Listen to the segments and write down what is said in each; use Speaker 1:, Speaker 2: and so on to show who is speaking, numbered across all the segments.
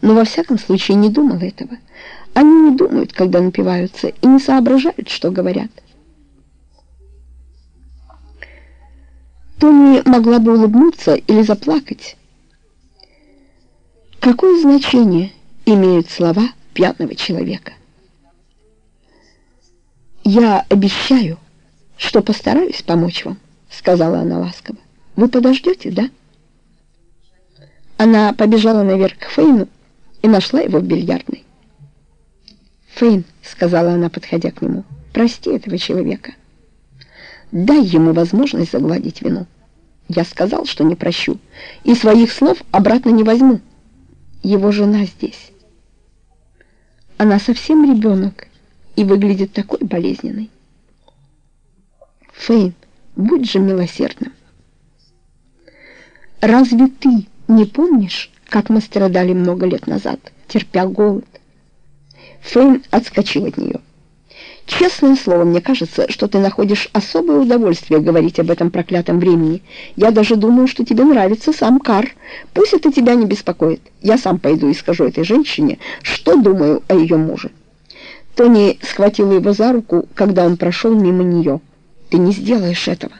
Speaker 1: но во всяком случае не думал этого. Они не думают, когда напиваются, и не соображают, что говорят. Тони могла бы улыбнуться или заплакать. Какое значение имеют слова пьяного человека? «Я обещаю, что постараюсь помочь вам», — сказала она ласково. «Вы подождете, да?» Она побежала наверх к Фейну и нашла его в бильярдной. «Фейн», — сказала она, подходя к нему, — «прости этого человека. Дай ему возможность загладить вину. Я сказал, что не прощу, и своих слов обратно не возьму. Его жена здесь. Она совсем ребенок и выглядит такой болезненной. Фейн, будь же милосердным. Разве ты не помнишь, как мы страдали много лет назад, терпя голод? Фейн отскочил от нее. Честное слово, мне кажется, что ты находишь особое удовольствие говорить об этом проклятом времени. Я даже думаю, что тебе нравится сам Кар. Пусть это тебя не беспокоит. Я сам пойду и скажу этой женщине, что думаю о ее муже. Тони схватила его за руку, когда он прошел мимо нее. Ты не сделаешь этого.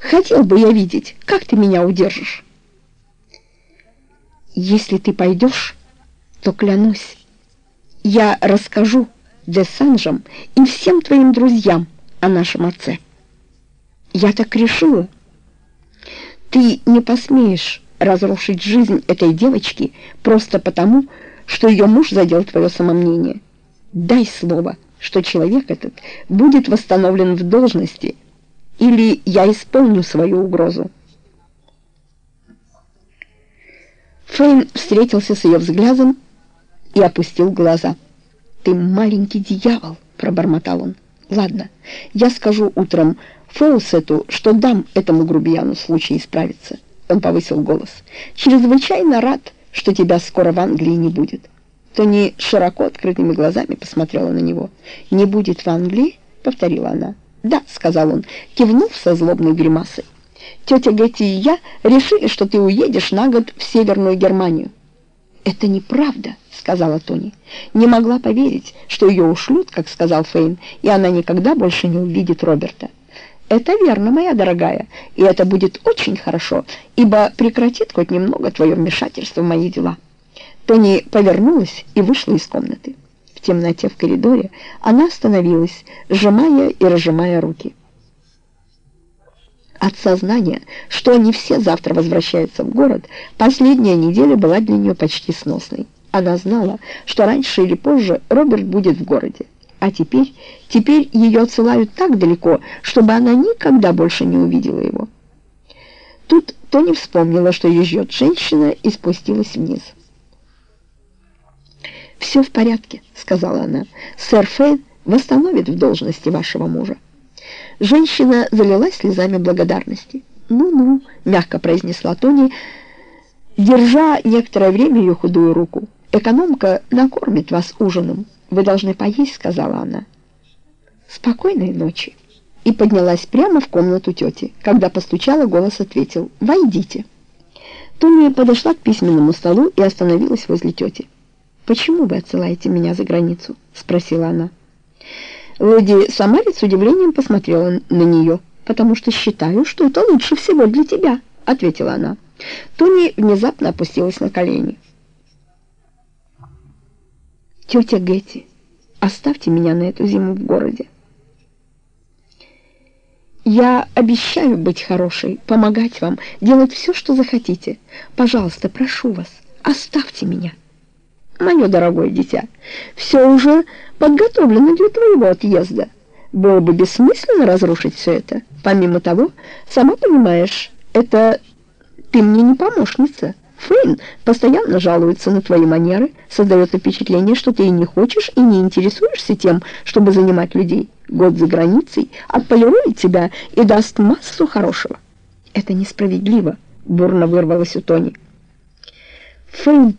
Speaker 1: Хотел бы я видеть, как ты меня удержишь. Если ты пойдешь, то клянусь, я расскажу де Санжам и всем твоим друзьям о нашем отце. Я так решила. Ты не посмеешь разрушить жизнь этой девочки просто потому, что ее муж задел твое самомнение. Дай слово, что человек этот будет восстановлен в должности, или я исполню свою угрозу. Фейн встретился с ее взглядом и опустил глаза. «Ты маленький дьявол!» — пробормотал он. «Ладно, я скажу утром Фоусету, что дам этому грубияну случай исправиться». Он повысил голос. «Чрезвычайно рад, что тебя скоро в Англии не будет». Тони широко открытыми глазами посмотрела на него. «Не будет в Англии?» — повторила она. «Да», — сказал он, кивнув со злобной гримасой. «Тетя Гетти и я решили, что ты уедешь на год в Северную Германию». «Это неправда», — сказала Тони. Не могла поверить, что ее ушлют, как сказал Фейн, и она никогда больше не увидит Роберта. «Это верно, моя дорогая, и это будет очень хорошо, ибо прекратит хоть немного твое вмешательство в мои дела». Тони повернулась и вышла из комнаты. В темноте в коридоре она остановилась, сжимая и разжимая руки. От сознания, что они все завтра возвращаются в город, последняя неделя была для нее почти сносной. Она знала, что раньше или позже Роберт будет в городе. А теперь, теперь ее отсылают так далеко, чтобы она никогда больше не увидела его. Тут Тони вспомнила, что ее ждет женщина, и спустилась вниз. «Все в порядке», — сказала она. «Сэр Фейн восстановит в должности вашего мужа». Женщина залилась слезами благодарности. «Ну-ну», — мягко произнесла Тони, держа некоторое время ее худую руку. «Экономка накормит вас ужином. Вы должны поесть», — сказала она. «Спокойной ночи». И поднялась прямо в комнату тети. Когда постучала, голос ответил «Войдите». Тони подошла к письменному столу и остановилась возле тети. «Почему вы отсылаете меня за границу?» — спросила она. Леди Самарец с удивлением посмотрела на нее. «Потому что считаю, что это лучше всего для тебя», — ответила она. Тони внезапно опустилась на колени. «Тетя Гетти, оставьте меня на эту зиму в городе. Я обещаю быть хорошей, помогать вам, делать все, что захотите. Пожалуйста, прошу вас, оставьте меня» мое дорогое дитя, все уже подготовлено для твоего отъезда. Было бы бессмысленно разрушить все это. Помимо того, сама понимаешь, это ты мне не помощница. Фейн постоянно жалуется на твои манеры, создает впечатление, что ты и не хочешь, и не интересуешься тем, чтобы занимать людей. Год за границей отполирует тебя и даст массу хорошего. Это несправедливо, бурно вырвалось у Тони. Фейн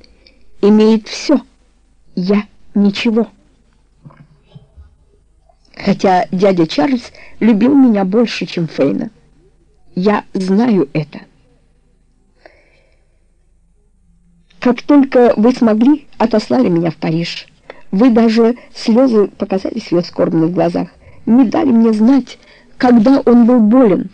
Speaker 1: имеет все, я ничего. Хотя дядя Чарльз любил меня больше, чем Фейна. Я знаю это. Как только вы смогли, отослали меня в Париж. Вы даже слезы показались ее скорбных глазах. Не дали мне знать, когда он был болен.